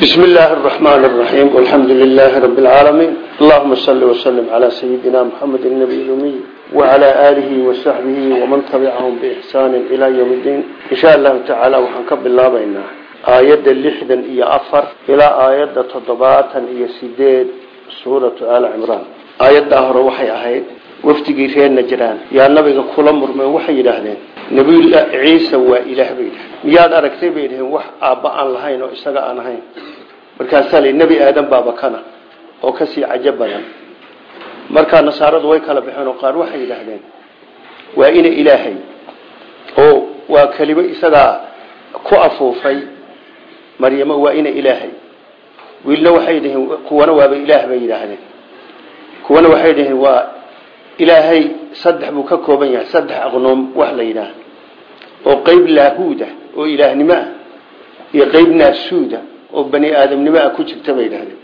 بسم الله الرحمن الرحيم والحمد لله رب العالمين اللهم صل وسلم على سيدنا محمد النبي الأمي وعلى آله وصحبه ومن تبعهم بإحسان إلى يوم الدين إن شاء الله تعالى وحنكب الله بيننا آيات اللحدا إيا أفر إلى آيات تضباطا إيا سيدين سورة آل عمران آيات دهر وحي أهيد wafdigii reer najraan yaa nabiga kula murmeen waxay yidhaahdeen nabiy ciise waa ilaah bay yidhahdeen miyaad aragtay bay yidhaheen wax aabba aan lahayn oo isaga aan ahayn markaasaa li nebi aadan baaba kana oo ka sii cajo badan. Markaa nasaaradu way kala baxeen oo qaar waxay yidhaahdeen waa ina ilaahay oo waa kelimo isagaa ku afuufay maryamo waa ina ilaahay. Wiilna waxay yidhaheen kuwana waaba ilaah bay yidhaahdeen. Kuwana waxay yidhaheen waa ilaahay saddex buu ka kooban yahay saddex aqnoom wax la yidhaah oo qeyb laahuuda oo ilaahnimo ah iyo qeyb naasuuda oo bani aadamnimo ah ku jirta bay yidhahdeen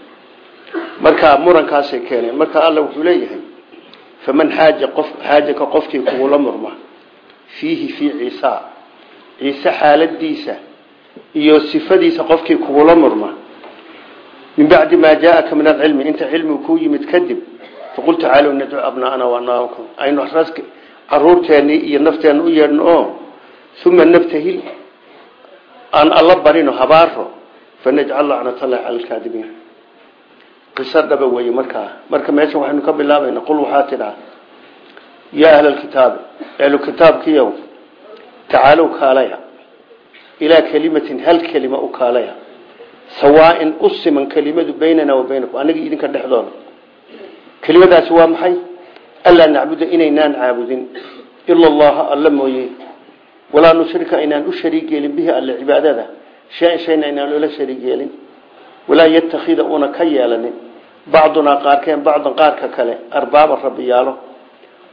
marka murankaasay keeneen marka alla wuxuu leeyahay faman xaaja qof xaajaka qofkii kugula murma fiihi fii ciisa. Ciise xaaladiisa iyo sifadiisa qofkii kugula murma. Min bacdi maa jaaaka min alcilmi inta cilmigu kuu yimid kadib faqul tacaalow nadcu abnaana wanaakum aynu raski caruurteennii iyo nafteenna u yeedhno oo uma nabtahil aan alla barino habaaro fanajcal lacnatallahi cala alkaadibiin qiso dhaba weeye markaa marka meesha waxaynu ka bilaabayna qul waxaa tidhaa yaa ahla alkitaabi ahlu kitaabkiyow tacaalow kaalaya ilaa kelimatin hal kelima u kaalaya sawaain u siman kelimadu baynana wa baynakum anagi idinka dhexdooda kelimadaasi waa maxay anlaa nacbuda inaynaan caabudin ila allaha alla mooye walaa nushrika aynaan u shariig yeelin bihi shay shayna aynaan ola shariig yeelin. Walaa yatakida una ka yeelanin. Bacdunaa qaarkeen bacdan qaarka kale arbaaba rabbiyaalo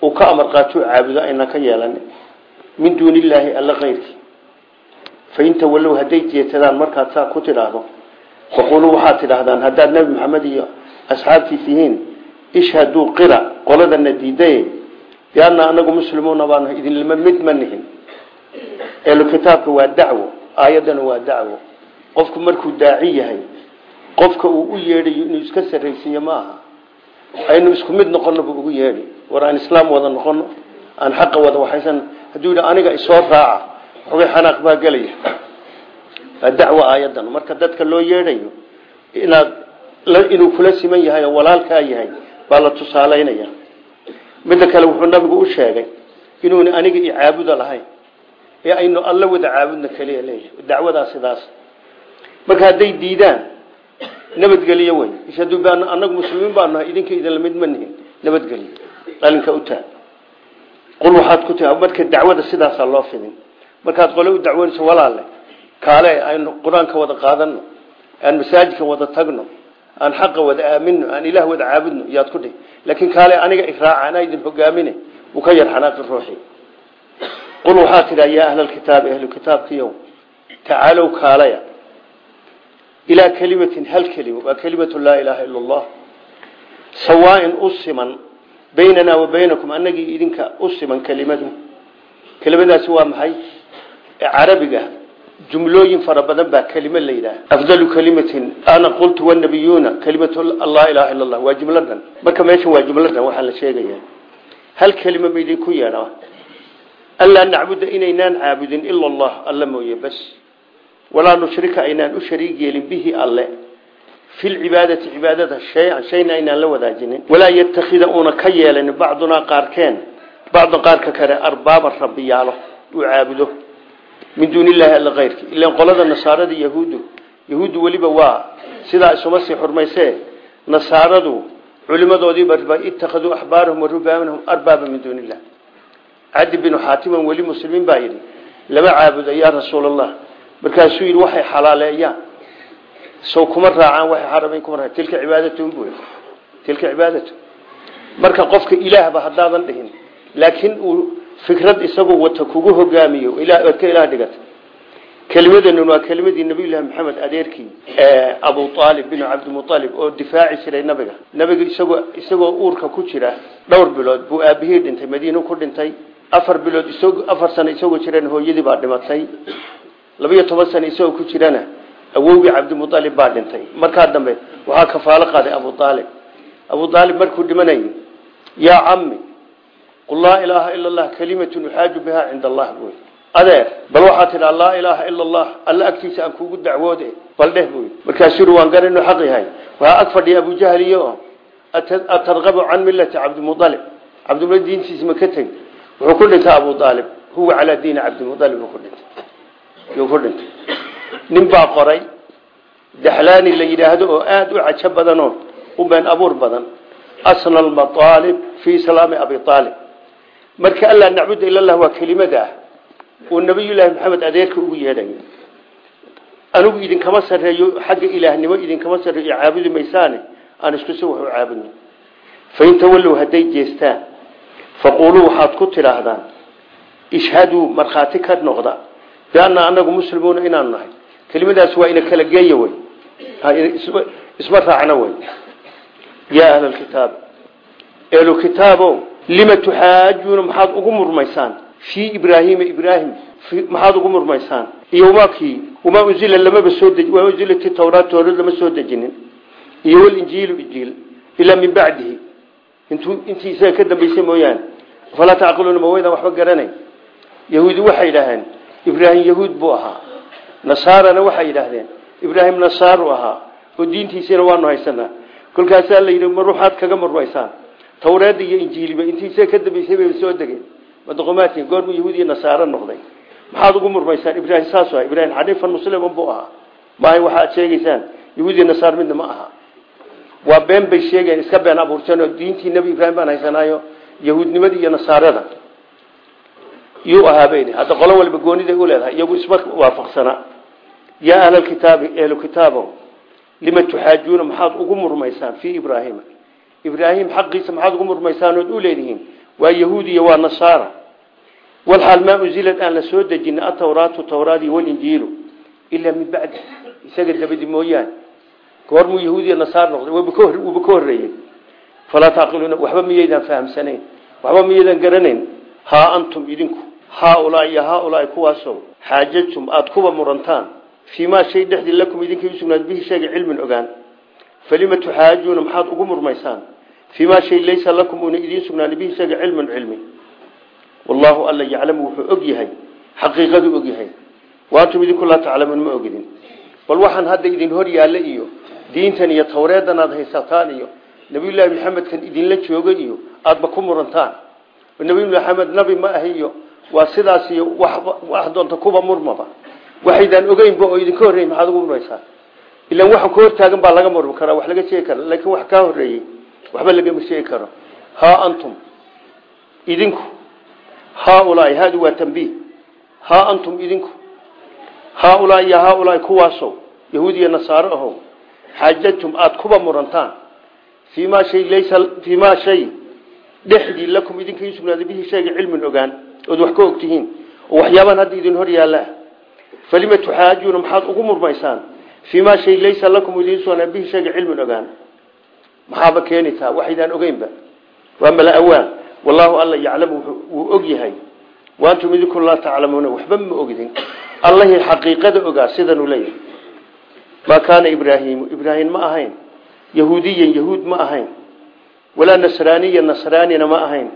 uu ka amar qaatuu caabudo aynaan ka yeelanin. Min duuni illaahi alla keyrkii fain tawallow hadday jeetadaan markaad saa ku tidhaahdo faquluu waxaad tidhaahdaan haddaad nebi maxamed iyo asxaabtiis yihiin ishhaduu qira qoladana diiday bianna anagu muslimuuna baanu idinlama mid ma nihin. Ehlu kitaabka waa dacwo aayaddana waa dacwo. Qofku markuu daaci yahay qofka uu u yeedhayo inuu iska sarraysiiyo ma aha aynu isku mid noqono buu ugu yeedhi. War aan islaam wada noqono aan xaqa wada waxaysan hadduu aniga isoo raaca xogay xanaaq baa gelaya. Waa dacwo aayaddan. Marka dadka loo yeedhayo inaad inuu kula siman yahay oo walaalkaa yahay baa la tusaalaynaya. Midda kale wuxuu nabigu u sheegay inuuna aniga i caabuda lahayn ee aynu alla wada caabudna keliya leeyahay dacwadaa sidaas. Marka hadday diidaan nabadgeliyo wey ishaduu baan anagu muslimiin baa nahay idinka idinla mid ma nihin nabadgeliyo. Qalinka u taag qul waxaad ku tii marka dacwada sidaasaa loo fidin. Markaad qole u dacwanayso walaale kaale aynu qur'aanka wada qaadano aan masaajidka wada tagno aan xaqa wada aamino aan ilaah wada caabudno yaad ku dhihi. Laakiin kaale aniga iraaca idin hogaamine uu ka yar xanaaqi ruuxii qul waxaa tidhaa yaa ahla alkitaabi ahlu kitaabkiyow tacaalow kaalaya ilaa kelimatin hal kelima waa kelimatu laa ilaaha ila allah sawaain u siman baynanaa wa baynakum anagii idinka u siman kelimadu kelimadaasi waa maxay carabiga jumlooyin fara badan baa kelimo la yidhaah afdalu kelimatin ana qultu wanabiyuuna kelimatu laa ilaha illa allah waa jumladan marka meeshan waa jumladan waxaa la sheegaya hal kelima ma idinku yeedha anlaa nacbuda inaynaan caabudin ila allah alla mooye bas walaa nushrika aynaan u shariig yeelin bihi alle fi lcibaadati cibaadada shayan shayna aynaan la wadaajinin walaa yatakida uuna ka yeelanin bacdunaa qaarkeen bacdan qaarka kale arbaaba rabbiyaalo uu caabudo min duuni illaahi alla keyrki ilan qolada nasaarada yahuuddu yahuuddu weliba waa sidaa isuma sii xurmaysee nasaaradu culimadoodiiba ittakhaduu axbaarahum wa rubaanahum cadi binu xaatiman weli muslimiin baa yidhi lama caabuda yaa rasuul allah markaasuu yidhi waxay xalaaleeyaan sow kuma raacaan waxay xaramayn kuma raa tilka cibaadatuhum bu tilka cibaadatu marka qofka ilaahba haddaadan dhihin laakiin uu fikrad isagoo wata kugu hogaamiyo oad ka ilaah dhigata kelimadan waa kelimadii nabiyullahi maxamed adeerkii abu aalib bin cabdimualib oo difaaci jiray nabiga. Nabiga isagoo isagoo uurka ku jira dhowr bilood buu aabihii dhintay madiinu ku dhintay afar bilood afar sano isagoo jirana hooyadii baa dhimatay. Labiyo toban sano isagoo ku jirana awowgii cabdimualib baa dhintay. Markaa dambe waxaa kafaalo qaaday abu aalib abu aalib markuu dhimanayay yaa cami qul laa ilaaha ila allah kalimatun uxaaju biha cinda allah buy adeer bal waxaa tidhaa laa ilaaha ila allah alla agtiisa aan kuugu dacwoode bal dheh buy markaasuu waan garan inuu xaq yahay. Waxaa ag fadhiya abujahliyo atarqabu can millati cabdimualib cabdimualib diintiisa ma ka tegi wuxuu ku dhintay abu aalib huwa calaa diini cabdimualib ku dhintay. Yuu ku dhintay. Nin baa qoray. Daxlaani la yidhaahdo oo aada u cajo badanoo u been abuur badan. Asna almaaalib fii islaami abi aalib marka allaa nacbuda ila lah waa kelimada ah. Uu nabiyullaahi maxamed adeerka ugu yeedhayo anigu idinkama sarreeyo xagga ilaahnimo idinkama sarreeyo caabudi maysaane aan isku si wax u caabudno jeestaan faquuluu waxaad ku tidhaahdaan ishhaduu markhaati ka noqda bianna anagu muslimuuna inaanu nahay kelimadaas waa ina kala geeya wey isma raacna wey yaa ahla lkitaab ehlu kitaabo lima tuxaajuuna maxaad ugu murmaysaan fii ibraahiima ibraahim maxaad ugu murmaysaan iyo wamakii wamaa unzila lamaba soo wamaa unzilati tawraat tawrad lama soo dejinin iyo walinjiilu injiil ilaa min bacdihi intii isaga ka dambaysay mooyaane. Falaa tacqiluuna ma waydaan waxba garanayn yahuudi waxay yidhaaheen ibraahim yahuud buu ahaa. Nasaarana waxay yidhaahdeen ibraahim nasaaru ahaa. Oo diintiisina waanu haysanaa. Kolkaasaa la yidhi mar waxaad kaga murmaysaan tawreedda iyo injiiliba intii ka dambaysay bay soo degeen. Madoqomaadkii goormuu yahuud iyo nasaaro noqday. Maxaad ugu murmaysaan? Ibraahim saasu aha ibraahim xaniifan musliman buu ahaa. Maahay waxaad sheegaysaan yahuud iyo nasaar midna ma aha waa been bay sheegeen iska been abuurteen oo diintii nebi ibraahim baan haysanaayo yahuudnimadii iyo nasaarada. Yuu ahaaben hadda qolo walba gooniday u leedahay iyagu isma waafaqsanaa yaa ahlalkitaabi ehlu kitaabo lima tuxaajuuna? Maxaad ugu murmaysaan fii ibraahima. Ibraahim xaqiisa maxaad ugu murmaysaan ood u leedihiin? Waa yahuud iyo waa nasaara. Walxaal maa unzilad aan la soo dejina atawraatu tawraadi walinjiilu ilaa min bacdi. Isaga dabadi mooyaane goormuu yahuud iyo nasaar noqday wuuba ka horreeyey. Falaa taaqiluuna waxba miyaydaan fahamsanayn waxba miyaydaan garanayn haa antum idinku haaulaa iyo haaulaai kuwaasow xaajajtum aada kuba murantaan. Fii shay dhexdii lakum idinkay usugnaad bihi sheega cilmin ogaan. Falima tuxaajuuna maxaad ugu murmaysaan? Fii shay laysa lakum una idiin sugnaani bihi sheega cilmin cilmi. Wallaahu alla yaclamu wuxuu og yahay xaqiiqaduu og yahay. Idinku laa taclamuun ma ogidin. Bal waxaan hadda idin hor yaalla iyo diintan iyo tawreedan aad haysataan iyo nabiyullaahi maxamedkan idinla jooga iyo aadba ku murantaan. Nabi maxamed nabi ma ahi iyo waa sidaas iyo wax doonta kuba murmaba waxaydaan ogeynba oo idinka horreeyey maxaad ugu murmaysaa ilaan waxa ka hortaagan baa laga murmi karaa wax laga sheegi kara laakiin wax kaa horreeyey waxba lagama sheegi karo. Haa antum idinku haaulaai haadu waa tambiih haa antum idinku haaulaai iyo haaulaai kuwaasow yahuud iyo ahow xaajajtum aada kuba murantaan fii maa shay laysa fii maa shay dhexdii lakum idinkai sugnaaday bihi shayga cilmin ogaan ood wax ka ogtihiin oo waxyaabaan hadda idin hor yaallaa falima tuxaajuuna maxaad ugu murmaysaan fii maa shay laysa lakum idin sugnaa bihi shayga cilmin ogaan maxaaba keenitaa waxaydaan ogeynba waa mala awaan wallaahu alla yaclamu wuu og yahay waantum idinku laa taclamuuna waxba ma ogdin allahii xaqiiqada ogaa sidanuu leeyahay maa kaana ibraahiimu ibraahim ma ahayn yahuudiyan yahuud ma ahayn walaa nasraaniya nasraanina ma ahayn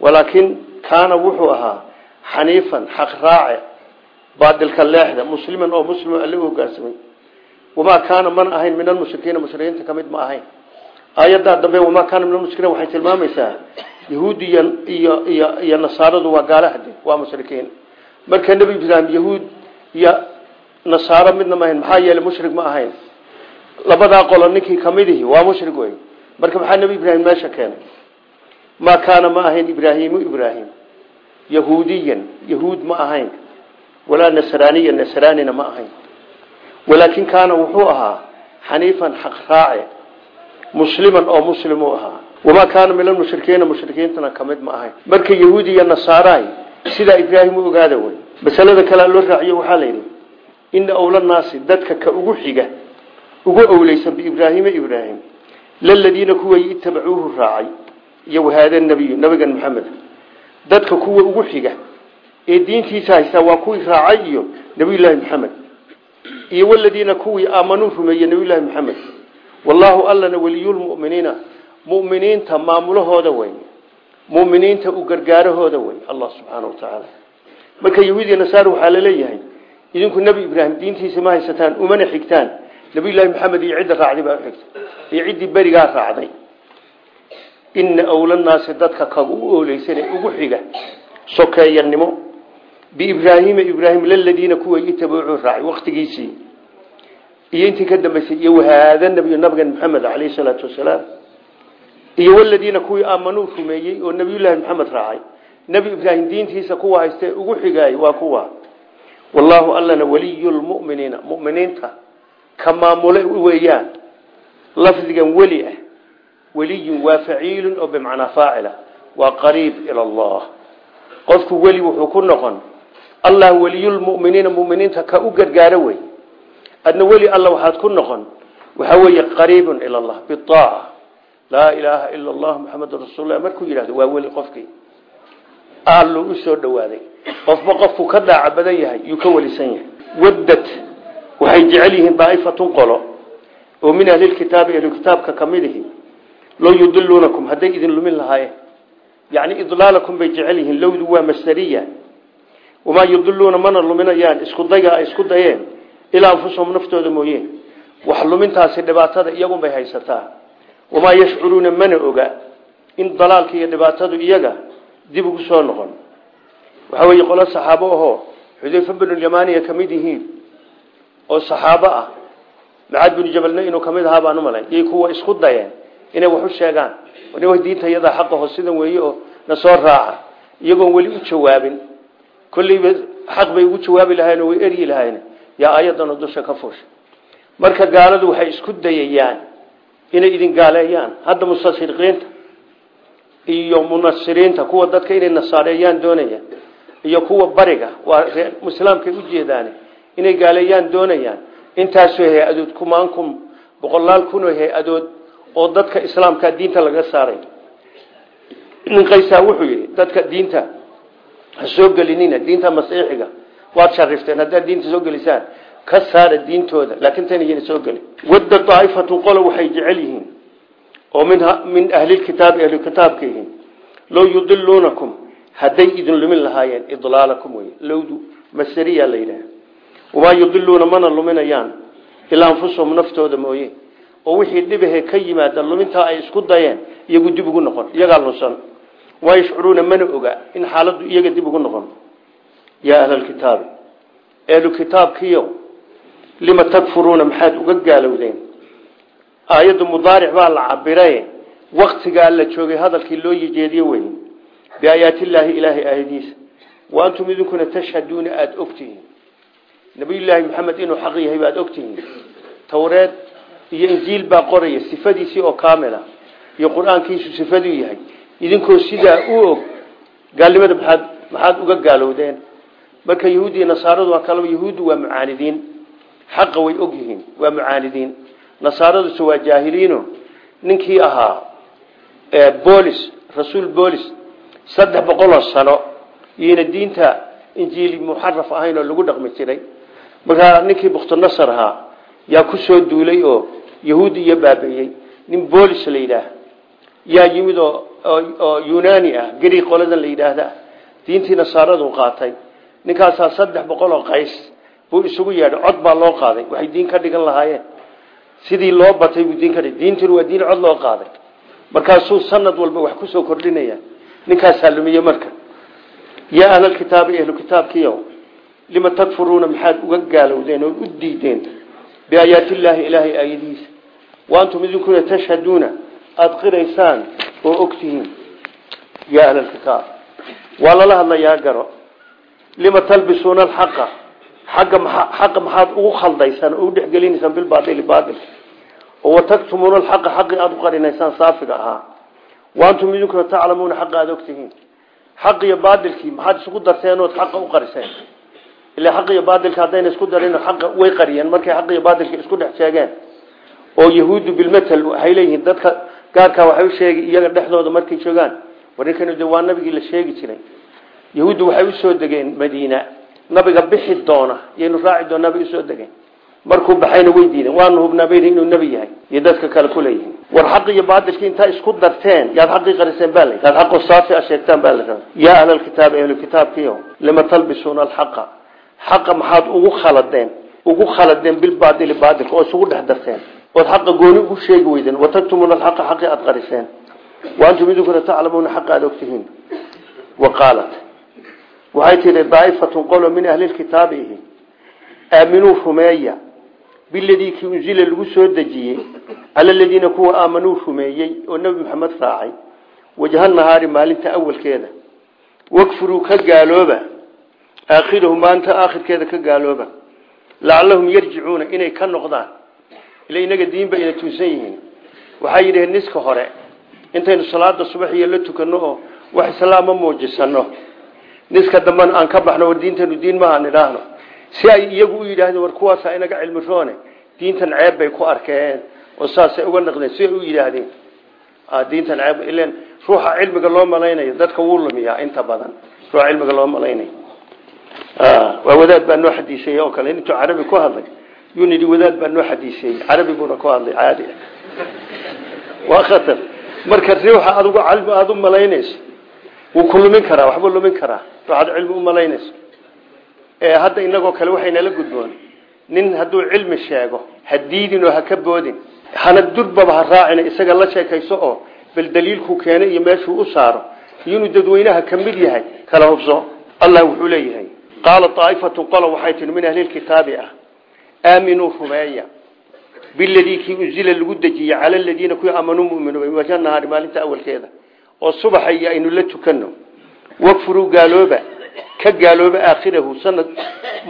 walaakin kaana wuxuu ahaa xaniifan xaq raace baadilka leexda musliman oo muslim alle u hogaansamay wamaa kaana mana ahayn min almushrikiina mushrikiinta ka mid ma ahayn aayaddaa dambe wamaa kaana min almushrikiina waxay tilmaamaysaa yahuud iyo iyo iyo nasaaradu waa gaalahade waa mushrikiin marka nebi ibraahim yahuud nasaaro midna ma ahayn. Maxaa yeelay mushrik ma ahayn. Labadaa qolo ninkii kamidihi waa mushrik wey marka maxaa nebi ibraahim meesha keenay? Maa kaana ma ahayn ibraahimu ibraahim. Yahuudiyan yahuud ma ahayn. Walaa nasraaniya nasraanina ma ahayn. Walaakin kaana wuxuu ahaa xaniifan xaq raace musliman oo muslim u ahaa. Wamaa kaana min almushrikiina mushrikiintana ka mid ma ahayn. Marka yahuudi iyo nasaaraay sidaa ibraahim u ogaada wey masalada kalea loo raaciyo waxaa la yidhi ina awla naasi dadka ka ugu xiga ugu owleysan biibraahiima ibraahim laladiina kuway itabacuuhu raacay iyo wahaada nabiyu nabigan maxamed dadka kuwa ugu xiga ee diintiisa haystaa waa kuwii raacay iyo nabiyullaahi maxamed iyo waladiina kuwii aamanuu rumeeyey nabiyullaahi maxamed wallaahu allana weliyulmuminiina muminiinta maamulahooda wey muminiinta u gargaarahooda wey allah subxaana wa tacaala marka yahuudiya nasaar waxaa la leeyahay idinku nebi ibraahim diintiisa ma haysataan umana xigtaan. Nabiyullaahi maxamed iyo cidda raacday baa uxigta iyo ciddii berigaa raacday. Ina awlanaasi dadka kaga u ooleysane ugu xiga sokeeyanimo biibraahiima ibraahim laladiina kuwa itabuucuu raacay waktigiisii iyo intii ka dambaysay iyo wahaada nabiyu nabigan maxamed caleyhi salaatu wasalaam. Iyo waladiina kuwii aamanuu rumeeyey oo nabiyullaahi maxamed raacay. Nebi ibraahim diintiisa kuwa haystee ugu xigaay waa kuwa wallaahu allana waliyulmuminiina muminiinta ka maamule weeyaan. Lafdigan weli ah. Weliyun waa faciilun oo bimacnaa faacila. Waa qariib ila allah. Qofku weli wuxuu ku noqon. Allah weliyulmuminiina muminiinta ka u gargaaro wey adna weli alla waxaad ku noqon. Waxaa weeye qariibun ila allah. Biaaca laa ilaaha ila allah muxamedun rasuullah markuu yidhahdo waa weli qofkii. Alluu u soo dhawaaday qofba qofku ka daaca badan yahay yuu ka welisan yahay. Waddad waxay jecel yihiin daa'ifatun qolo oo min ahlilkitaabi ahlukitaabka ka mid ihi low yudiluunakum hadday idin lumin lahaayeen. Yacni idlaalakum bay jecel yihiin lowdu waa masdariya. Wamaa yudiluuna mana luminayaan isku dayga ay isku dayeen ilaa anfusahum naftooda mooye wax lumintaasi dhibaatada iyagunbay haysataa. Wamaa yashcuruuna mana oga in dalaalka iyo dhibaatadu iyaga dib ugu soo noqon waxaa weeye qolo saxaabo ahoo xudayfa binulyamaniya ka mid yihiin oo saxaabo ah. Macaad binu jabalna inuu ka mid ahaa baan umalay yay kuwa isku dayeen inay wax u sheegaan. N diinta iyadaa xaqaho sidan weeye oo soo raaca iyagoon weli u jawaabin. Kolleyba xaq bay ugu jawaabi lahayen oo way eryi lahayen yaa ayadanoo dusha ka fuusha marka gaaladu waxay isku dayayaan inay idin gaaleeyaan. Hadda mustashriqiinta iyo munasiriinta kuwa dadka inay nasaareeyaan doonayaan iyo kuwa bariga. Waa islaamkay ujeedaan inay gaaleeyaan doonayaan. Intaasoo hay'adood kumaan kun boqolaal kunoo hay'adood oo dadka islaamka diinta laga saaray. Nin qaysaa wuxuu yidhi dadka diinta ha soo gelinina diinta masiixiga. Waad sharifteen haddaad diinta soo gelisaan ka saara diintooda. Laakiin tan iyana soo gelin. Wadda daaifatu qolo waxay jecel yihiin oo min min ahlilkitaabi ahlukitaabka yihiin. Low yudiluunakum hadday idin lumin lahaayeen idlaalakum wey lowdu masariya la yidhaah wamaa yudiluuna mana luminayaan ilaa anfusahum naftooda mooye. Oo wixii dhibahe ka yimaada lumintaa ay isku dayeen iyagu dib ugu noqon iyagaa lunsan waa yashcuruuna mana oga in xaaladdu iyaga dib ugu noqon. Yaa ahlalkitaabi ehlu kitaabkiyo lima takfuruuna maxaad uga gaalowdeen? Aayaddu mudaaric baa la cabiraye waktigaa la biaayaatillaahi ilaahay aayadiisa. Wa antum idinkuna tashhaduuna aada ogtihiin. Nabiyullaahi maxamed inuu xaq yahay baad ogtihiin. Towreed iyo injiil baa qoraya sifadiisii oo kaamila. Iyo qur'aankiisu sifaduu yahay. Idinkoo sidaa u og gaalnimada maxaad maxaad uga gaalowdeen? Marka yahuud iyo nasaaradu waa kalaba yahuuddu waa mucaanidiin. Xaqa way og yihiin waa mucaanidiin. Nasaaraduse waa jaahiliino. Ninkii ahaa bolis saddex boqoloo sano iyona diinta injiili muxaraf ahayn oo lagu dhaqmi jiray. Markaa ninkii bukhtinasar ahaa yaa ku soo duulay oo yahuudi iyo baabeeyey. Nin bolis la yidhaah yaa yimid oo oo yunani ah gari qoladan la yidhaahda diintii nasaaradu qaatay. Ninkaasaa saddex boqol oo qays buu isugu yeedhay. Cod baa loo qaaday. Waxay diin ka dhigan lahaayeen. Sidii loo batay buu diin ka dhig diintuna waa diin cod loo qaaday. Markaasuu sanad walba wax ku soo kordhinaya ninkaasaa lumiye marka. Yaa ahlalkitaabi ahlu kitaabkiyo lima takfuruuna maxaad uga gaalowdeen oo u diideen? Biaayaatillaahi ilaahay aayadihiisa wa antum idinkuna tashhaduuna aada qiraysaan oo ogtihiin. Yaa ahlalkitaab waa lala hadlayaa garo. Lima talbisuuna alxaqa? Xagga xaqa maxaad ugu khaldaysaan oo u dhexgelinaysaan bilbaaili baail oo wataktumuuna alxaqa xaqii aada u qarinaysaan saafiga wa antum idinkuna taclamuuna xaqa aada ogtihiin xaq iyo baadilkii maxaad isugu darteen ood xaqa u qariseen? Ilaa xaq iyo baadilka haddayna isku darin xaqa way qariyeen. Markay xaq iyo baadilka isku dhex sheegeen oo yahuuddu bilmatal waxay leeyihiin dadka gaarkaa waxay u sheegi iyaga dhexdooda markay joogaan. Warninkanu de waa nabigii la sheegi jiray. Yahuuddu waxay u soo degeen madiina. Nabiga bixi doona yaynu raaci doonaa bay u soo degeen markuu baxayna way diideen waanu hubnaa bay inuu nebi yahay iyo dadka kale ku war xaqi iyo baadilkii intaa isku darteen yaad xaqii qariseen baa la yaad saafi a sheegtaan baa la rabaa yaa ahlalkitaabi ahlukitaabkiio lima talbisuuna alxaqa? Xaqa maxaad ugu khaladeen ugu khaladeen bilbaadili baadilka oo isugu dhex darteen. Ood xaqa gooni ugu sheegi weydeen wataktumuna alxaqa xaqii aada qariseen. Wa antum idinkuna taclamuuna xaqa aada ogtihiin. Wa qaalat waxay tihi daa'ifatun qolo min ahlilkitaabi ihi aaminuu rumeeya biladii kii unzila lagu soo dejiyey cala aladiina kuwa aamanuu rumeeyey oo nebi maxamed raacay wajha nahaari maalinta awalkeeda. Wakfuruu ka gaalooba aakhirahu maalinta aakhirkeeda ka gaalooba. Lacallahum yarjicuuna inay ka noqdaan ila inaga diinba ina tuunsan yihiin. Waxay yidhaheen niska hore intaynu salaada subaxiyo la tukano oo wax islaama muujisano niska dambena aan ka baxno war diintanu diin maaha nidhaahno si ay iyagu u yidhaahdeen war kuwaasa inaga cilmi roone. Diintan ceeb bay ku arkeen oo saasay uga naqdeen. Siay u yidhaahdeen diintan ceeb ilen ruuxa cilmiga loo malaynayo dadka wuu lumiyaa inta badan. Ruuxa cilmiga loo malaynayo. Waa wadaad baa noo xadiisay oo kale. Intuu carabi ku hadlay yuu wadaad baa noo xadiisayey carabi buuna ku hadlay caadi waa khatar. Marka ruuxa adigu cilmi aada u malaynayso wuu ku karaa waxbuu lumin karaa. Ruuxaad cilmi u malaynayso hadda inagoo kale waxaynala gudboon. Nin hadduu cilmi sheego ha diidin oo ha ka boodin hana durbaba ha raacina isaga la sheekayso oo bal daliilkuu keenay iyo meeshuu u saaro inuu dadweynaha ka mid yahay kala hubso. Allah wuxuu leeyahay qaala aa'ifatun qolo waxay tihi min ahlilkitaabi ah aaminuu rumeeya biladii kii unzila lagu dejiyey cala aladiina kuwii aamanuu muminuu wajha nahaari maalinta awalkeeda oo subaxa iyo aynu la tukano wakfuruu gaalooba ka gaalooba aakhirahu sanad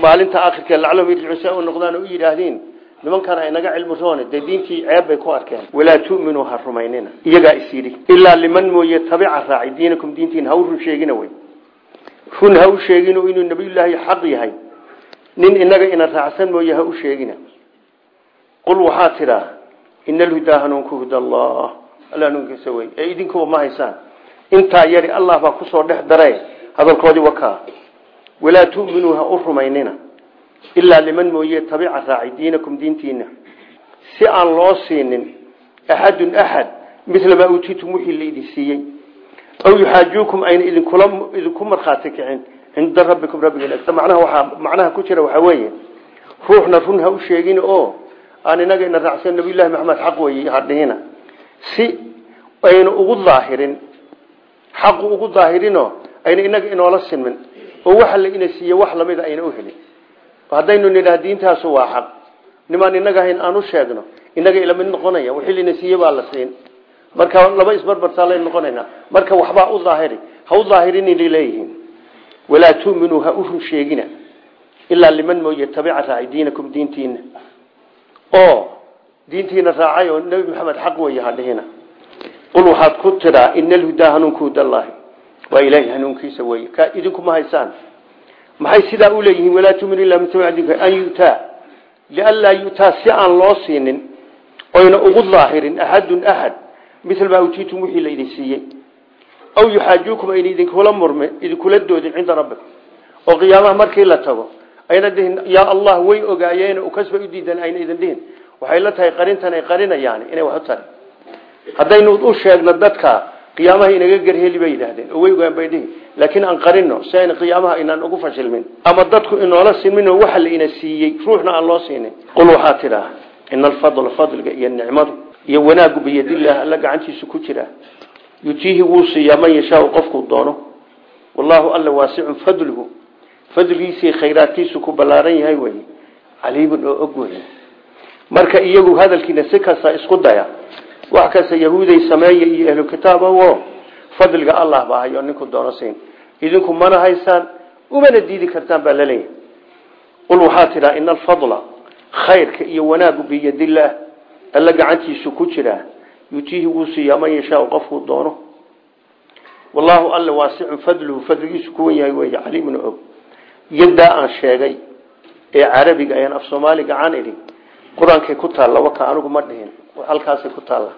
maalinta aakhirkee laclahum yarjicuun si ay u noqdaan oo u yidhaahdeen nimankan aynaga cilmi roone dee diintii ceeb bay ku arkeen. Walaa tu'minuu ha rumaynina. Iyagaa is yidhi liman mooye tabica diinakum diintiin ha run sheegina wey run ha u inuu nabiyullaahi xaq yahay. Nin inaga ina raacsan mooye ha sheegina. Qul waxaa tidhaa ina alhudaa hanuunku huda allah alla hanuunkiisa wey ma haysaan. Intaa yari allah baa ku soo dhex dare hadalkoodii wakaa walaa tu'minuu ha u rumaynina ilaa liman mooye tabica raacay diinakum diintiina si aan loo siinin axadun axad mila maa uutiitum wixii laidin siiyey aw yuxaajuukum ayna idinkula idinku markhaati kicin cinda rabbikum rabbigiin agta macnaha waxaa macnaha ku jira waxaa weeye ruuxna run ha u sheegin oo aan inaga ina raacsan nabiyullahi maxamed xaq weeye hadhihina si ayna ugu ayna inaga inoola sinmin. Oo waxa la ina siiye wax lamida ayna u helin. Haddaynu nidhaha diintaasu waa xaq. Nimaan inaga hayn aan u sheegno inaga ila mid noqonaya wixii lina siiye baa la siin. Marka laba isbarbartaa layn noqonayna marka waxbaa u daahiri ha u daahirinay leeyihiin. Walaa ha u sheegina ilaa liman mooye tabica raacay diinakum oo diintiina raacay oo maxamed xaq weeye hadhihina qul waxaad ku tidhaa ina alhudaa hanuunka hudallaahi waa ilaahay hanuunkiisa wey ka idinkuma haysaan? Maxay sidaa u leeyihiin walaa tumin ila min tabic an yutaa. Lianlaa yutaa si loo siinin oyna ugu daahirin axadun axad mil maa utiitum wixii la idin siiyey. Aw yuxaajuukum ayna idinkula murmi idinkula doodin cinda rabbikum oo qiyaamaha markii la tago ayna dhihin yaa allah way ogaayeen ukasbay u diidan ayna idin dhihin. Waxay la tahay qarintan ay qarinayaan inay wax u tari. Haddaynu u sheegno dadka qiyaamaha inaga gerheli bay yidhaahdeen. Oo way ogaan bay dhihi laakiin aan qarino si ayna qiyaamaha inaan ugu fashilmin ama dadku inoola sinmin oo waxa la ina siiyey ruuxna aan loo siinin. Qul waxaa tidhaa ina alfadla fadliga iyo nicmadu iyo wanaagu biyadillaah alla gacantiisu ku jira. Yutiihi wuu siiyaa man yashaau qofkuu doono. Wallaahu alla waasicun fadluhu. Fadligiisii khayraadkiisu ku ballaaran yahay wey caliimun oo og wey marka iyagu hadalkiina si kasta isku daya wax kasta yahuuday sameeya iyo ahlu kitaabo fadliga allah baa hayo ninku doono idinku mana haysaan umana diidi kartaan baa la leeyahay qul waxaa tidhaa ina alfadla khayrka iyo wanaagu biyadillaah alla gacantiisu ku jiraa yutiihi wuu siiyaa man qofkuu doono. Wallaahu alla waasicun fadluhu fadligiisu kuwan yahay wey caliimun og. Yadaa aan sheegay ee carabiga ayaan af soomaaliga caan idhi qur'aankay ku taalla waka anigu ma dhihin halkaasay ku taalla.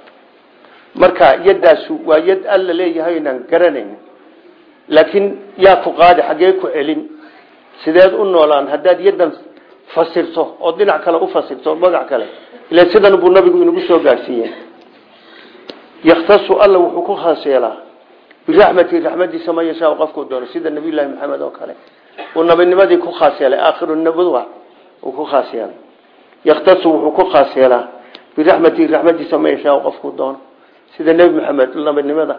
Marka yadaasu waa yad alla leeyahay inaan garanayn laakiin yaa ku qaadi xaggee ku celin. Sideed u noolaan haddaad yaddan fasirto oo dhinac kale u fasirto magac kale ila sidan buu nabigu inagu soo gaarsiiyey yakhtasu alla wuxuu ku khaas yeelaa biraxmati raxmadiisa man yashaa qofkuu doono sida nabiy llaahi maxamed oo kale. Uu nabinimadii ku khaas yeelay aakhiru nabwa uu ku khaas yeelay yakhtasu wuxuu ku khaas yeelaa biraxmati raxmadiisa man yashaa qofkuu doono. Sida nebi maxamed nabinimada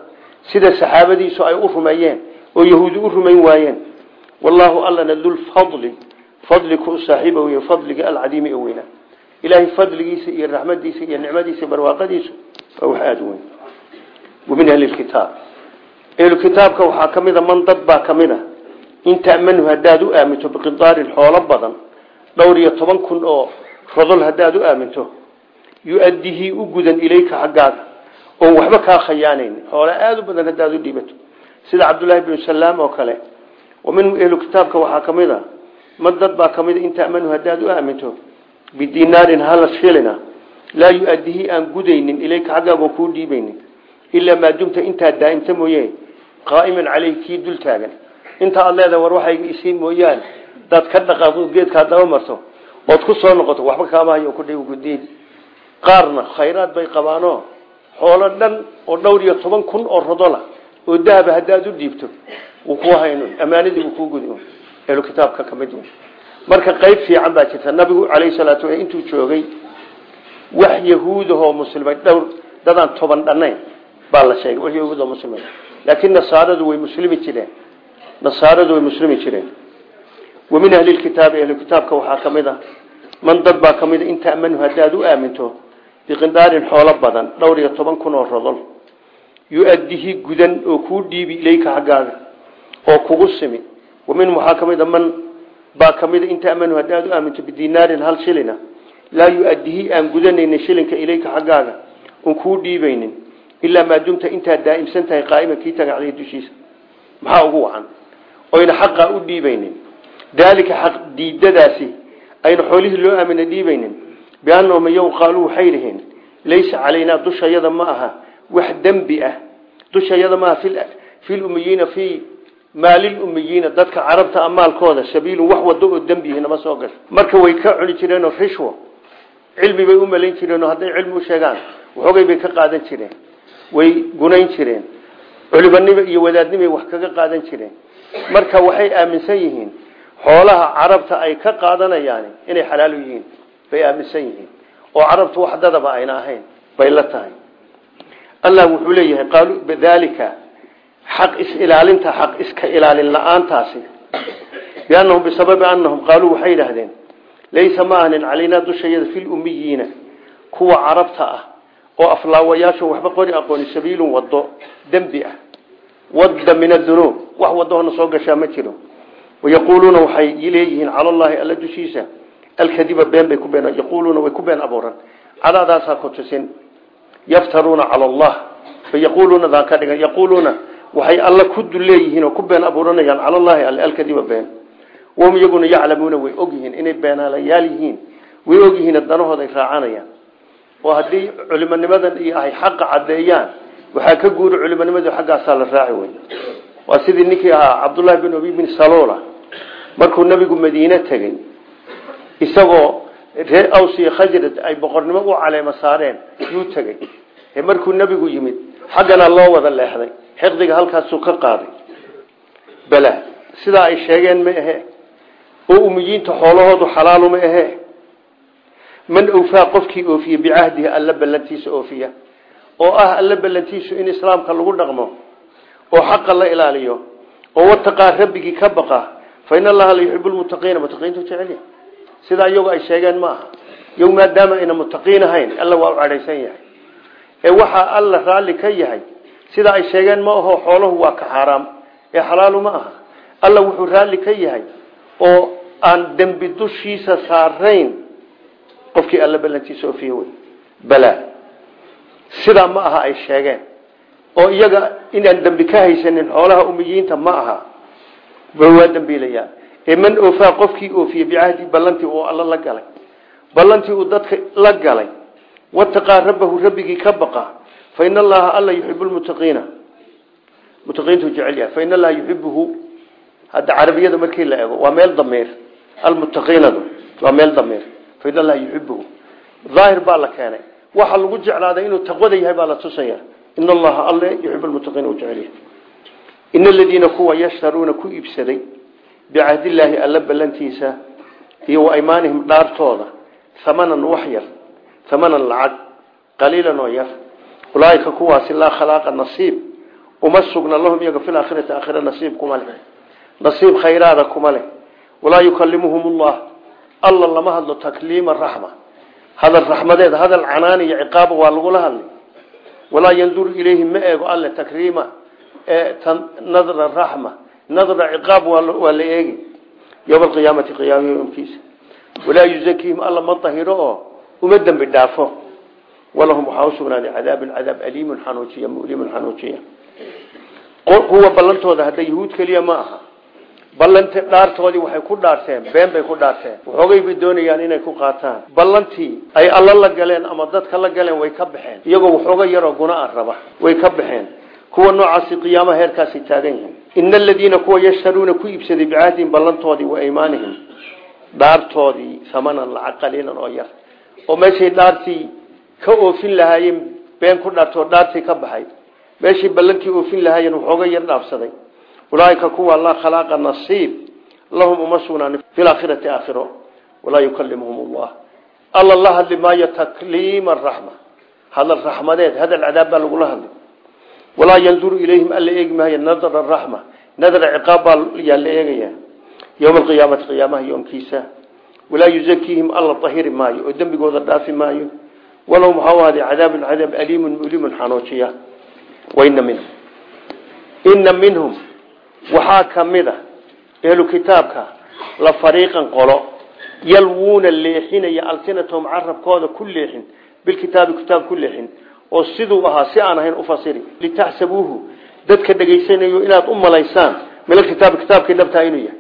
sida saxaabadiisu ay u rumeeyeen oo yahuudi u rumayn waayeen. Wallaahu allana dulfadli fadli ku saaxiiba wey fadliga alcadiimi ee weynaa. Ilaahay fadligiisa iyo raxmadiisa iyo nicmadiisa barwaaqadiisu waa wax aada u weyn. Wamin ahli lkitaab ahlukitaabka waxaa ka mida man dad baa ka mid a. In ta'manu haddaad u aaminto biqidaarin xoolo badan dhowr yu-addihii u gudan ilayka xaggaaga oon waxba kaa khayaanayn. Xoolo aada u badan haddaad u dhiibato sida cabdullaahi binu salaam oo kale. Wa min ehlu kitaabka waxaa ka mid a man dad baa ka mid u aaminto bidinaarin hala shilina laa yu-addihii aan gudaynin ilayka xaggaaga oo kuu dhiibaynin ilaa maa dumta intaad daa'imta mooye qaa'iman caleyh dul taagan. Inta aad leedahay war waxayga isii mooyaane daad ka dhaqaaqo geedkaa daba marto ood ku soo noqoto waxba kaama hayo kudhay gudiin qaarna khayraad bay qabaanoo xoolo dhan oo dhowr iyo toban kun oo rodola oo dahaba haddaad u dhiibto wuu ku hayno ammaanadii wuu kuu gudi ehlu kitaabka ka mid marka qayb fiican baa jirta. Nabigu calayhi salaatu wa intuu joogay wax yahuudahoo muslimay dhowr dadaan toban dhannayn baa la sheegay wax yahuud oo muslimay. Laakiin nasaaradu way muslimi jireen. Nasaaradu way muslimi jireen. Wa min ahli lkitaabi ahlu kitaabka waxaa ka mid a man dad baa ka mid a aaminto biqindaarin xoolo badan dhowr iyo toban kun oo rodol. Yu-addihi gudan oo kuu dhiibi ilayka xaggaaga oo kugu simi. Wa minhum waxaa ka mid a man baa ka mid a in ta'manu haddaad u aaminto bidinaarin hal shilina laa yu-addihi aan gudanaynin shilinka ilayka xaggaaga oon kuu dhiibaynin ilaa maa dumta intaad daa'imsan tahay qaa'ima kii taga caleyhi dushiisa. Maxaa ugu wacan? Oyna xaqaa u dhiibaynin. Daalika xaq diidadaasi ayna xoolihii loo aamina dhiibaynin biannahum iyagu qaaluu waxay dhaheen laysa calaynaa dushayada ma aha wax dembi ah dushayada maaha filumiyiina fii maalilummiyiina dadka carabta amaalkooda sabiilun wax wado oo dembihi nama soo gasho marka way ka cuni jireenoo rishwo cilmi bay u malayn jireenoo hadday cilmi u sheegaan waxoogay bay ka qaadan jireen way gunayn jireen culibanimo iyo wadaadnimay wax kaga qaadan jireen marka waxay aaminsan yihiin xoolaha carabta ay ka qaadanayaan inay xalaal yihiin bay aaminsan yihiin. Oo carabtu wax dadaba ayna ahayn bay la tahay. Allah wuxuu leeyahay qaaluu bidaalika xaq is-ilaalinta xaq iska ilaalin la'aantaasi. Biannahum bisababi annahum qaaluu waxay yidhaahdeen laysa ma ahnin calaynaa dushayada fi lummiyiina kuwa carabta ah oo aflaawayaasho waxba qori aqooni sabiilun wado dembi ah. Wadda min adunuub wax wadahona soo gashaa ma jiro. Wayaquuluuna waxay leeyihiin cala llahi alla dushiisa alkadiba been bay ku been yaquuluuna way ku been abuuran cadaadaasaa ku tusin yaftaruuna cala allah fayaquuluuna daan ka dhigan yaquuluuna waxay alla ku dul leeyihiin oo ku been abuuranayaan cala llahi alle alkadiba been. Wahum iyaguna yaclamuuna way ogyihiin inay beenaalayaal yihiin way ogyihiin danahooda ay raacanayaan. Oo haddii culimonimadan iyo ay xaqa caddeeyaan waxaa ka guuri culimonimadu xaggaasaa la raaci wey waa sidii ninkii ahaa cabdullahi bin abi bin markuu nabigu madiine tegey isagoo ree aws iyo khajrad ay boqornimo u caleemo saareen yuu tegey. Markuu nebigu yimid xaggana loo wada leexday. Xiqdiga halkaasuu ka qaaday. Bala sidaa ay sheegeen ma ahe oo umiyiinta xoolahoodu xalaalu ma ahe man awfaa qofkii oofiye bicahdihi alla ballantiisa oofiya? Oo ah alla ballantiisu in islaamka lagu dhaqmo? Oo xaqa la ilaaliyo? Oo wataqaa rabbigii ka baqa? Fa in allaha la yuxibu lmuttaqiina mutaqiintu jecelya sidaa iyagu ay sheegeen ma aha. Iyagu maadaama ayna muttaqiin ahayn alla waa u yahay. Ee waxaa alla raalli ka yahay sidaa ay sheegeen ma aho xoolahu waa ka xaaraam ee xalaalu ma aha. Alla wuxuu raalli ka yahay oo aan dembi dushiisa saarayn qofkii alla ballantiisa oofiye wey bala. Sidaa ma aha ay sheegeen. Oo iyaga inaan dembi ka haysanin xoolaha umiyiinta ma aha. Waa dembiilayaan ee man oofaa qofkii oofiye bicahdi ballantii uu alla la galay ballantii uu dadka la galay wataqaa rabbahu rabbigii ka baqa fa in allaha alla yuxibu lmuttaqiina muttaqiintu jecel yahay. Fa in allaha yuxibuhu hadda carabiyada markii la ego waa meel damiir almuttaqiinadu waa meel dameer. Fain allaha yuxibuhu daahir baa la keenay. Waxa lagu jeclaaday inuu taqwada yahay baa in in bicahdillaahi alla ballantiisa iyo wa aymaanihim dhaartooda hamanan wax yar hamanan lacag qaliilan oo yar. Ulaaika kuwaasi laa khalaaqa nasiib. Uma sugna lahum iyaga fi aakhirati aakhira nasiib kuma leh. Nasiib khayraada kuma leh. Walaa yukalimuhum ullah alla lama hadlo takliima raxma hadal raxmadeed hadal canaan iyo ciqaaba waa lagula hadlay walaa yanduru ilayhim ma eego alle nadra ciqaab waa la eegi yowma alqiyaamati qiyaama yomkiisa walaa yuzakiihim alla ma dahiro oo uma dembi dhaafo walahum waxaa usugnaaday cadaabun cadaab aliimun xanuujiya mulimun xanuujiya kuwa ballantooda hadda yahuud keliya ma aha ballant dhaartoodii waxay ku dhaarteen been bay ku dhaarteen waxoogay bay doonayaan inay ku qaataan ballantii ay alla la galeen ama dadka la galeen way ka baxeen iyagoo waxooga yaroo guna a raba way ka baxeen kuwa noocaasi qiyaamaha heerkaasi taagan yihiin ina aladiina kuwa yashtaruuna ku iibsaday bicahdihim ballantoodii wa aymaanihim dhaartoodii samanan lacag qaliilan oo yar. Oo meeshay dhaartii ka oofin lahaayeen been ku dhaartoo dhaartii ka baxay. Meeshay ballantii oofin lahaayeen waxooga yar dhaafsaday. Ulaaika kuwa laa khalaaqa nasiib lahum uma sugnaan fi aakhirati aakhiro. Walaa yukalimuhum allah alla la hadli maayo takliima raxma hadal raxmadeed hadal cadaab baa lagula hadli walaa yanduru ilayhim alla eegi maayo nadra raxma nadra ciqaab baa yaa la eegaya. Yowma alqiyaamati qiyaamaha yoomkiisa. Walaa yuzakiihim alla dahiri maayo oo dembigooda dhaafi maayo. Walahum waxaa u ahaaday cadaabun cadaab aliimun mulimun xanoojiya. Waina minhum. Ina minhum. Waxaa ka mid a ehlu kitaabka la fariiqan qolo yalwuuna leexinaya alsinatahum carabkooda ku leexin bilkitaabi kitaab ku leexin oo siduu ahaa si aan ahayn ufasiri litaxsabuuhu dadka dhegaysanayo inaad u malaysaan min alkitaabi kitaabkii dhabtaa inuu yahay.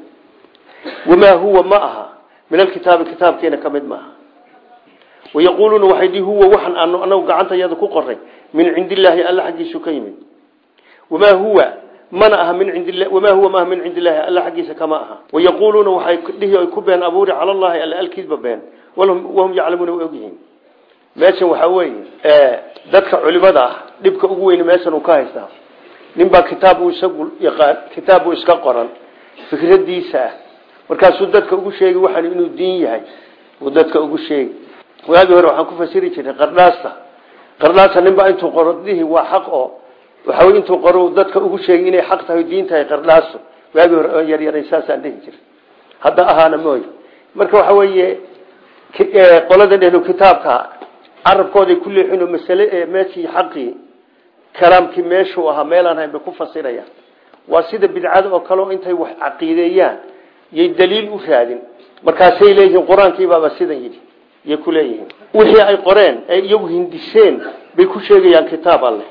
Wamaa huwa ma aha min alkitaabi kitaabkeena ka mid maaha wayaquuluuna waxay dii huwa waxaan aanu anagu gacantayada ku qoray min cindi illaahi alla xaggiisu ka yimid. Wamaa huwa mana aha min cindi wamaa huwa maaha min cindi illaahi alla xaggiisa kama aha. Wayaquuluuna waxay dhihi ay ku been abuuri cala allahi alla alkiidba been wahum yaclamuuna way ogyihiin meeshan waxaa weeye dadka culimada ah dhibka ugu weyne meeshan uu ka haystaa. Ninbaa kitaab uu isagu yaqaan kitaab uu iska qoran fikradiisa ah. Markaasuu dadka ugu sheegi waxaan inuu diin yahay uu dadka ugu sheegi. Waagii hore waxaan ku fasiri jiray qardhaasta qardhaasta ninbaa intuu qoro waa xaq oo waxa wey intuu qoro dadka ugu sheegi inay xaq tahay diin tahay qardhaasto waagii hore yaryaray saasaan dhihi jiray. Hadda ahaana mooy marka waxa weeye qoladan ehlu kitaabka carabkooday ku leexin masale ee meeshii xaqii kalaamkii meeshuu ahaa meelaan hayn ku fasirayaan. Waa sida bidcada oo kale oo intay wax caqiideeyaan yay daliil u raadin. Markaasay leeyihiin qur'aankiibaaba sidan yidhi yay ku wixii ay qoreen ee iyagu hindiseen bay ku sheegayaan kitaab alleh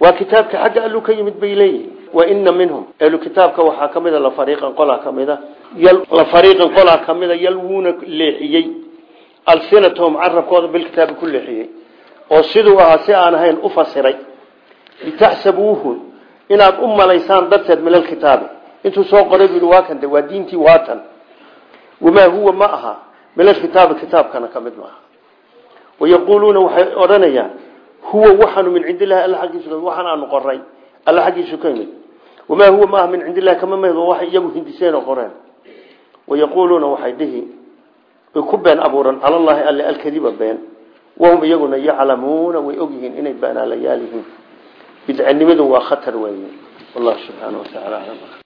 waa kitaabka xagga allu ka yimid bay wa ina minhum ehlu kitaabka waxaa ka mida lafariiqan qolaa ka mida la fariiqan qolaa ka mida yalwuuna leexiyey alsinatahum carabkooda bilkitaabi ku leexiyey oo siduu ahaa si aan ahayn u fasiray litaxsabuuhu inaad u malaysaan darteed min alkitaabi. Intuu soo qoray bu waa kan de waa diintii waatan wamaa huwa ma aha. Min alkitaabi kitaabkana ka mid maaha. Wayaquuluuna waxay odhanayaan huwa waxaanu min cindi illahi alla aggiisa waxaan aanu qoray alla xaggiisu ka yimid wamaa huwa ma aha min cindi illahi qoreen. Wayaquuluuna waxay way ku been abuuran cala allahi alle alkadiba been. Wahum iyaguna yaclamuuna way ogyihiin inay beenaalayaal yihiin. Bidcanimadu waa khatar weeye. Wallahu subxaana wa taala aclam